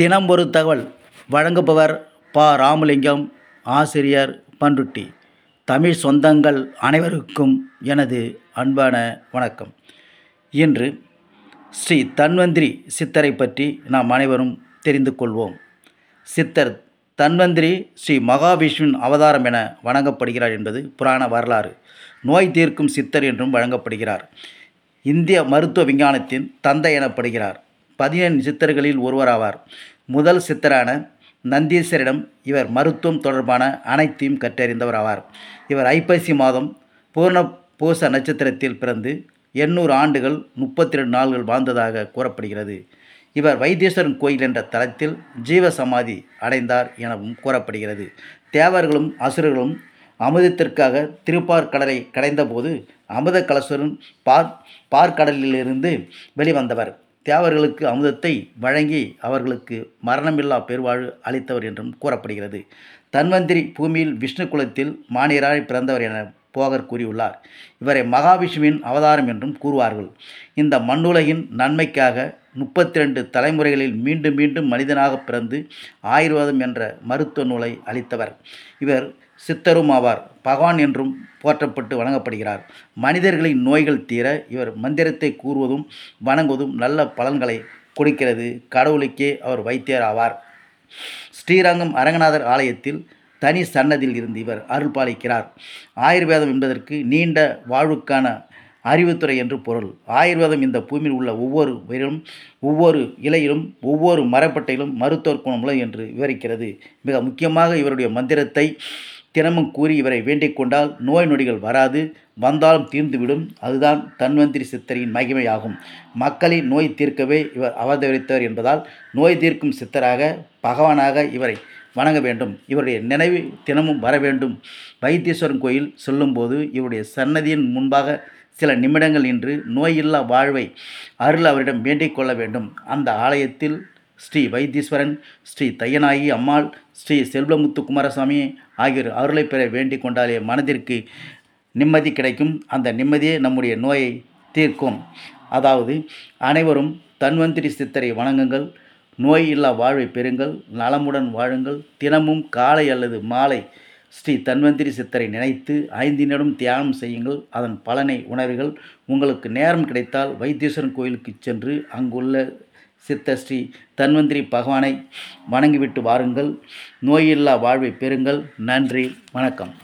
தினம் ஒரு தகவல். வழங்குபவர் ப. ராமலிங்கம் ஆசிரியர் பண்ருட்டி தமிழ் சொந்தங்கள் அனைவருக்கும் எனது அன்பான வணக்கம். இன்று ஸ்ரீ தன்வந்திரி சித்தரை பற்றி நாம் அனைவரும் தெரிந்து கொள்வோம். சித்தர் தன்வந்திரி ஸ்ரீ மகாவிஷ்ணுவின் அவதாரம் என வணங்கப்படுகிறார் என்பது புராண வரலாறு. நோய் தீர்க்கும் சித்தர் என்றும் வழங்கப்படுகிறார். இந்திய மருத்துவ விஞ்ஞானத்தின் தந்தை எனப்படுகிறார். பதினேழு சித்தர்களில் ஒருவராவார். முதல் சித்தரான நந்தீஸ்வரிடம் இவர் மருத்துவம் தொடர்பான அனைத்தையும் கற்றறிந்தவர் ஆவார் இவர் ஐப்பசி மாதம் பூர்ண பூச நட்சத்திரத்தில் பிறந்து எண்ணூறு ஆண்டுகள் முப்பத்தி ரெண்டு நாள்கள் வாழ்ந்ததாக கூறப்படுகிறது. இவர் வைத்தீஸ்வரன் கோயில் என்ற தலத்தில் ஜீவ சமாதி அடைந்தார் எனவும் கூறப்படுகிறது. தேவர்களும் அசுரர்களும் அமுதத்திற்காக திருப்பார்கடலை கடைந்தபோது அமுத கலசுரன் பார் பார்க்கடலிலிருந்து வெளிவந்தவர். தேவர்களுக்கு அமுதத்தை வழங்கி அவர்களுக்கு மரணமில்லா பெருவாழ்வு அளித்தவர் என்றும் கூறப்படுகிறது. தன்வந்திரி பூமியில் விஷ்ணு குலத்தில் மானியராய் பிறந்தவர் என போகர் கூறியுள்ளார். இவரை மகாவிஷ்ணுவின் அவதாரம் என்றும் கூறுவார்கள். இந்த மண்ணுலகின் நன்மைக்காக முப்பத்தி ரெண்டு தலைமுறைகளில் மீண்டும் மீண்டும் மனிதனாக பிறந்து ஆயுர்வேதம் என்ற மருத்துவ நூலை அளித்தவர். இவர் சித்தரும் ஆவார் பகவான் என்றும் போற்றப்பட்டு வணங்கப்படுகிறார். மனிதர்களின் நோய்கள் தீர இவர் மந்திரத்தை கூறுவதும் வணங்குவதும் நல்ல பலன்களை கொடுக்கிறது. கடவுளுக்கே அவர் வைத்தியர் ஆவார். ஸ்ரீரங்கம் அரங்கநாதர் ஆலயத்தில் தனி சன்னதியில் இருந்து இவர் அருள்பாலிக்கிறார் ஆயுர்வேதம் என்பதற்கு நீண்ட வாழ்வுக்கான அறிவுத்துறை என்று பொருள். ஆயுர்வேதம் இந்த பூமியில் உள்ள ஒவ்வொரு உயிரிலும் ஒவ்வொரு இலையிலும் ஒவ்வொரு மரப்பட்டையிலும் மருத்துவ குணமுள்ள என்று விவரிக்கிறது. மிக முக்கியமாக இவருடைய மந்திரத்தை தினமும் கூறி இவரை வேண்டிக் கொண்டால் நோய் நொடிகள் வராது வந்தாலும் தீர்ந்துவிடும். அதுதான் தன்வந்திரி சித்தரின் மகிமையாகும். மக்களின் நோய் தீர்க்கவே இவர் அவதரித்தவர் என்பதால் நோய் தீர்க்கும் சித்தராக பகவானாக இவரை வணங்க வேண்டும். இவருடைய நினைவு தினமும் வர வேண்டும். வைத்தீஸ்வரன் கோயில் சொல்லும்போது இவருடைய சன்னதியின் முன்பாக சில நிமிடங்கள் நின்று நோயில்லா வாழ்வை அருள் அவரிடம் வேண்டிக் கொள்ள வேண்டும். அந்த ஆலயத்தில் ஸ்ரீ வைத்தீஸ்வரன் ஸ்ரீ தையனாயி அம்மாள் ஸ்ரீ செல்வமுத்து குமாரசாமி ஆகியோர் அருளை பெற வேண்டிக் கொண்டாலே மனதிற்கு நிம்மதி கிடைக்கும். அந்த நிம்மதியே நம்முடைய நோயை தீர்க்கும். அதாவது அனைவரும் தன்வந்திரி சித்தரை வணங்குங்கள். நோய் இல்லா வாழ்வை பெறுங்கள். நலமுடன் வாழுங்கள். தினமும் காலை அல்லது மாலை ஸ்ரீ தன்வந்திரி சித்தரை நினைத்து ஐந்து நிமிடம் தியானம் செய்யுங்கள். அதன் பலனை உணர்வுகள் உங்களுக்கு நேரம் கிடைத்தால் வைத்தீஸ்வரன் கோயிலுக்கு சென்று அங்குள்ள சித்த ஸ்ரீ தன்வந்திரி பகவானை வணங்கிவிட்டு வாருங்கள். நோயில்லா வாழ்வை பெறுங்கள். நன்றி. வணக்கம்.